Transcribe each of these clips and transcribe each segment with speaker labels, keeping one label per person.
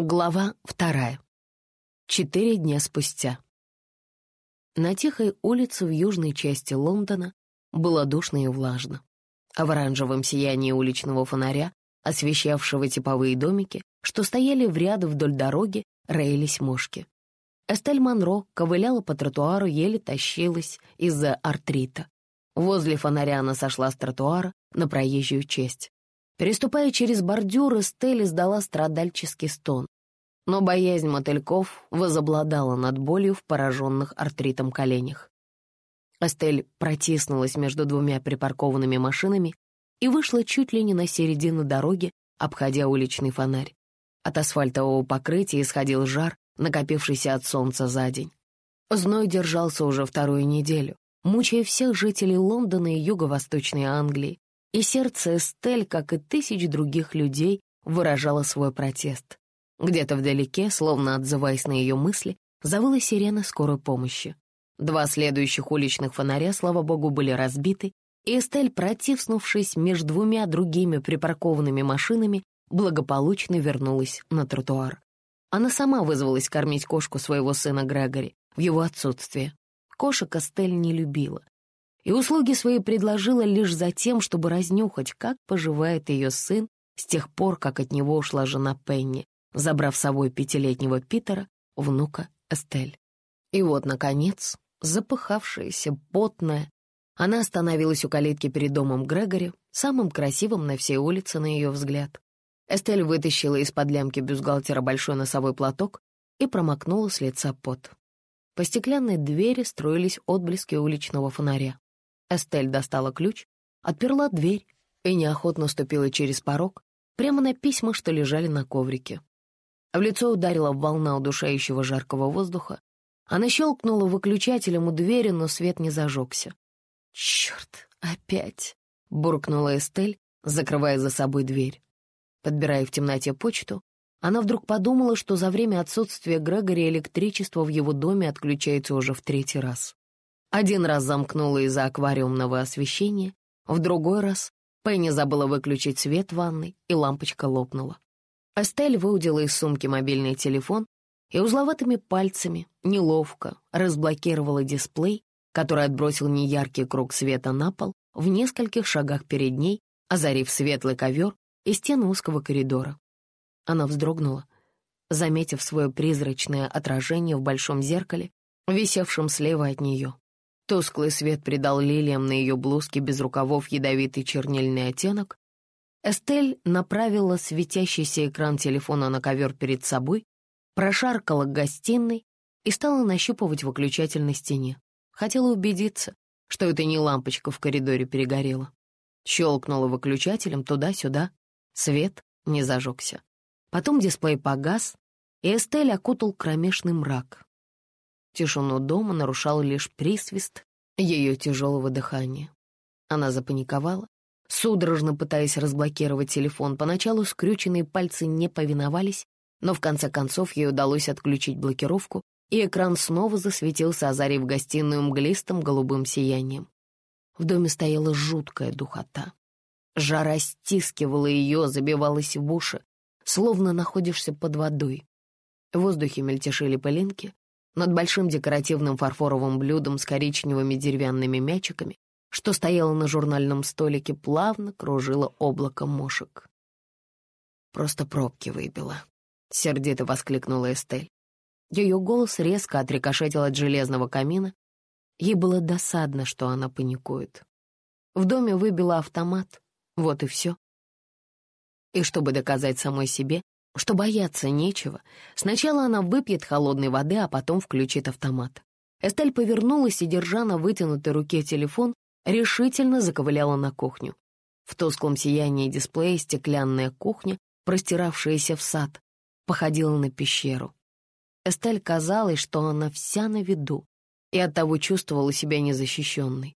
Speaker 1: Глава вторая. Четыре дня спустя. На тихой улице в южной части Лондона было душно и влажно, а в оранжевом сиянии уличного фонаря, освещавшего типовые домики, что стояли в ряд вдоль дороги, роились мошки. Эстель Монро ковыляла по тротуару, еле тащилась из-за артрита. Возле фонаря она сошла с тротуара на проезжую часть. Переступая через бордюр, Эстель издала страдальческий стон. Но боязнь мотыльков возобладала над болью в пораженных артритом коленях. Эстель протиснулась между двумя припаркованными машинами и вышла чуть ли не на середину дороги, обходя уличный фонарь. От асфальтового покрытия исходил жар, накопившийся от солнца за день. Зной держался уже вторую неделю, мучая всех жителей Лондона и юго-восточной Англии, и сердце Эстель, как и тысяч других людей, выражало свой протест. Где-то вдалеке, словно отзываясь на ее мысли, завыла сирена скорой помощи. Два следующих уличных фонаря, слава богу, были разбиты, и Эстель, протиснувшись между двумя другими припаркованными машинами, благополучно вернулась на тротуар. Она сама вызвалась кормить кошку своего сына Грегори в его отсутствие. Кошек Эстель не любила, и услуги свои предложила лишь за тем, чтобы разнюхать, как поживает ее сын с тех пор, как от него ушла жена Пенни, забрав с собой пятилетнего Питера, внука Эстель. И вот, наконец, запыхавшаяся, потная, она остановилась у калитки перед домом Грегори, самым красивым на всей улице, на ее взгляд. Эстель вытащила из-под лямки бюстгальтера большой носовой платок и промокнула с лица пот. По стеклянной двери строились отблески уличного фонаря. Эстель достала ключ, отперла дверь и неохотно ступила через порог прямо на письма, что лежали на коврике. В лицо ударила волна удушающего жаркого воздуха. Она щелкнула выключателем у двери, но свет не зажегся. «Черт, опять!» — буркнула Эстель, закрывая за собой дверь. Подбирая в темноте почту, она вдруг подумала, что за время отсутствия Грегори электричество в его доме отключается уже в третий раз. Один раз замкнула из-за аквариумного освещения, в другой раз Пенни забыла выключить свет в ванной, и лампочка лопнула. Астель выудила из сумки мобильный телефон и узловатыми пальцами неловко разблокировала дисплей, который отбросил неяркий круг света на пол в нескольких шагах перед ней, озарив светлый ковер и стены узкого коридора. Она вздрогнула, заметив свое призрачное отражение в большом зеркале, висевшем слева от нее. Тусклый свет придал лилиям на ее блузке без рукавов ядовитый чернильный оттенок. Эстель направила светящийся экран телефона на ковер перед собой, прошаркала к гостиной и стала нащупывать выключатель на стене. Хотела убедиться, что это не лампочка в коридоре перегорела. Щелкнула выключателем туда-сюда, свет не зажегся. Потом дисплей погас, и Эстель окутал кромешный мрак. Тишину дома нарушал лишь присвист ее тяжелого дыхания. Она запаниковала, судорожно пытаясь разблокировать телефон. Поначалу скрюченные пальцы не повиновались, но в конце концов ей удалось отключить блокировку, и экран снова засветился, озарив гостиную мглистым голубым сиянием. В доме стояла жуткая духота. Жара стискивала ее, забивалась в уши, словно находишься под водой. В воздухе мельтешили пылинки, над большим декоративным фарфоровым блюдом с коричневыми деревянными мячиками, что стояло на журнальном столике, плавно кружило облако мошек. «Просто пробки выбила», — сердито воскликнула Эстель. Ее голос резко отрикошетил от железного камина. Ей было досадно, что она паникует. В доме выбила автомат, вот и все. И чтобы доказать самой себе, что бояться нечего, сначала она выпьет холодной воды, а потом включит автомат. Эстель повернулась и, держа на вытянутой руке телефон, решительно заковыляла на кухню. В тусклом сиянии дисплея стеклянная кухня, простиравшаяся в сад, походила на пещеру. Эстель казалось, что она вся на виду, и оттого чувствовала себя незащищенной.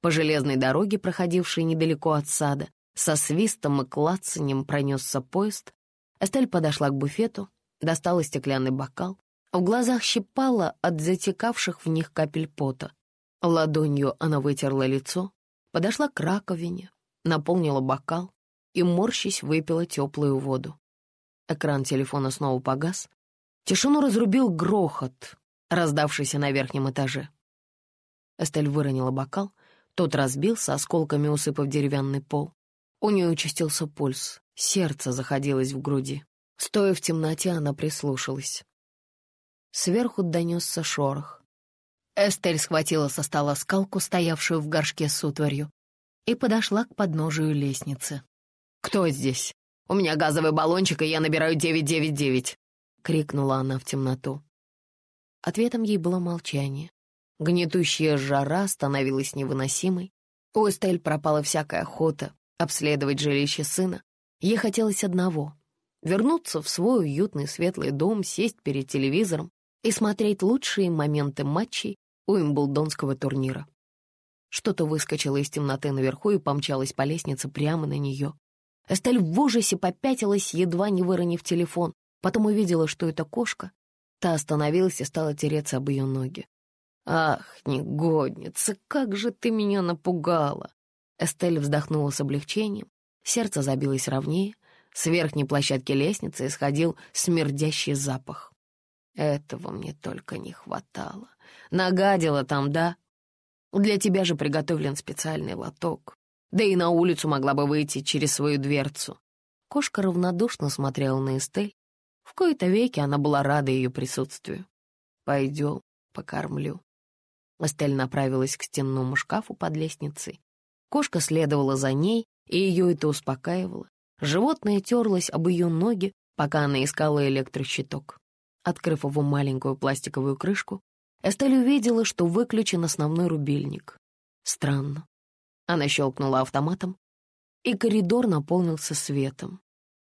Speaker 1: По железной дороге, проходившей недалеко от сада, со свистом и клацаньем пронесся поезд, Эстель подошла к буфету, достала стеклянный бокал. В глазах щипала от затекавших в них капель пота. Ладонью она вытерла лицо, подошла к раковине, наполнила бокал и, морщись, выпила теплую воду. Экран телефона снова погас. Тишину разрубил грохот, раздавшийся на верхнем этаже. Эстель выронила бокал, тот разбился, осколками усыпав деревянный пол. У нее участился пульс, сердце заходилось в груди. Стоя в темноте, она прислушалась. Сверху донесся шорох. Эстель схватила со стола скалку, стоявшую в горшке с утварью, и подошла к подножию лестницы. «Кто здесь? У меня газовый баллончик, и я набираю 999!» — крикнула она в темноту. Ответом ей было молчание. Гнетущая жара становилась невыносимой. У Эстель пропала всякая охота обследовать жилище сына. Ей хотелось одного — вернуться в свой уютный светлый дом, сесть перед телевизором и смотреть лучшие моменты матчей у Имблдонского турнира. Что-то выскочило из темноты наверху и помчалось по лестнице прямо на нее. Эстель в ужасе попятилась, едва не выронив телефон. Потом увидела, что это кошка. Та остановилась и стала тереться об ее ноги. «Ах, негодница, как же ты меня напугала!» Эстель вздохнула с облегчением, сердце забилось ровнее, с верхней площадки лестницы исходил смердящий запах. Этого мне только не хватало. Нагадила там, да? Для тебя же приготовлен специальный лоток. Да и на улицу могла бы выйти через свою дверцу. Кошка равнодушно смотрела на Эстель. В кои-то веки она была рада ее присутствию. «Пойдем, покормлю». Эстель направилась к стенному шкафу под лестницей. Кошка следовала за ней, и ее это успокаивало. Животное терлось об ее ноги, пока она искала электрощиток. Открыв его маленькую пластиковую крышку, Эстель увидела, что выключен основной рубильник. Странно. Она щелкнула автоматом, и коридор наполнился светом.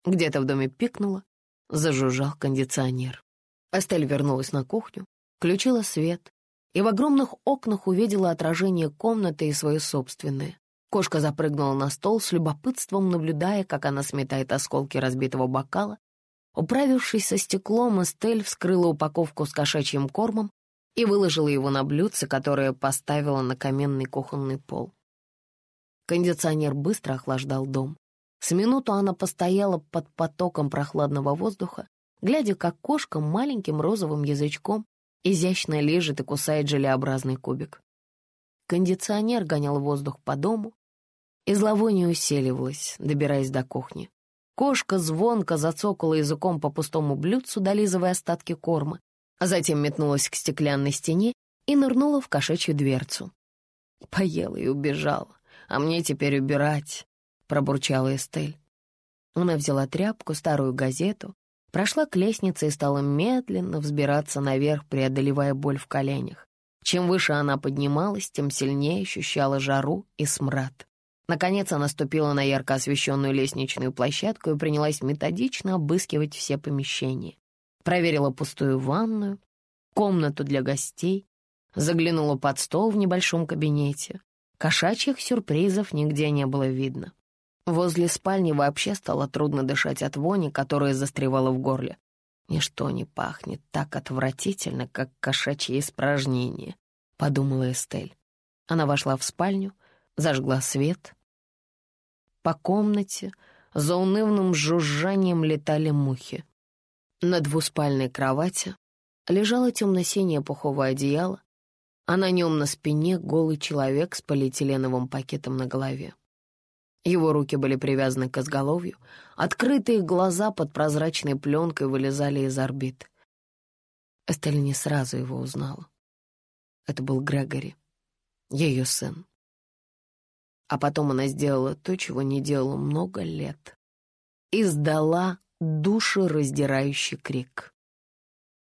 Speaker 1: Где-то в доме пикнуло, зажужжал кондиционер. Эстель вернулась на кухню, включила свет и в огромных окнах увидела отражение комнаты и свое собственное. Кошка запрыгнула на стол с любопытством, наблюдая, как она сметает осколки разбитого бокала. Управившись со стеклом, Эстель вскрыла упаковку с кошачьим кормом и выложила его на блюдце, которое поставила на каменный кухонный пол. Кондиционер быстро охлаждал дом. С минуту она постояла под потоком прохладного воздуха, глядя, как кошка маленьким розовым язычком изящно лежит и кусает желеобразный кубик. Кондиционер гонял воздух по дому, и зловоние усиливалось, добираясь до кухни. Кошка звонко зацокала языком по пустому блюдцу, долизывая остатки корма, а затем метнулась к стеклянной стене и нырнула в кошачью дверцу. Поела и убежала, а мне теперь убирать, пробурчала Эстель. Она взяла тряпку, старую газету, прошла к лестнице и стала медленно взбираться наверх, преодолевая боль в коленях. Чем выше она поднималась, тем сильнее ощущала жару и смрад. Наконец она ступила на ярко освещенную лестничную площадку и принялась методично обыскивать все помещения. Проверила пустую ванную, комнату для гостей, заглянула под стол в небольшом кабинете. Кошачьих сюрпризов нигде не было видно. Возле спальни вообще стало трудно дышать от вони, которая застревала в горле. Ничто не пахнет так отвратительно, как кошачье испражнение, — подумала Эстель. Она вошла в спальню, зажгла свет. По комнате за унывным жужжанием летали мухи. На двуспальной кровати лежало темно-синее пуховое одеяло, а на нем на спине голый человек с полиэтиленовым пакетом на голове. Его руки были привязаны к изголовью, открытые глаза под прозрачной пленкой вылезали из орбит. Эстель не сразу его узнала. Это был Грегори, ее сын. А потом она сделала то, чего не делала много лет. Издала душераздирающий крик.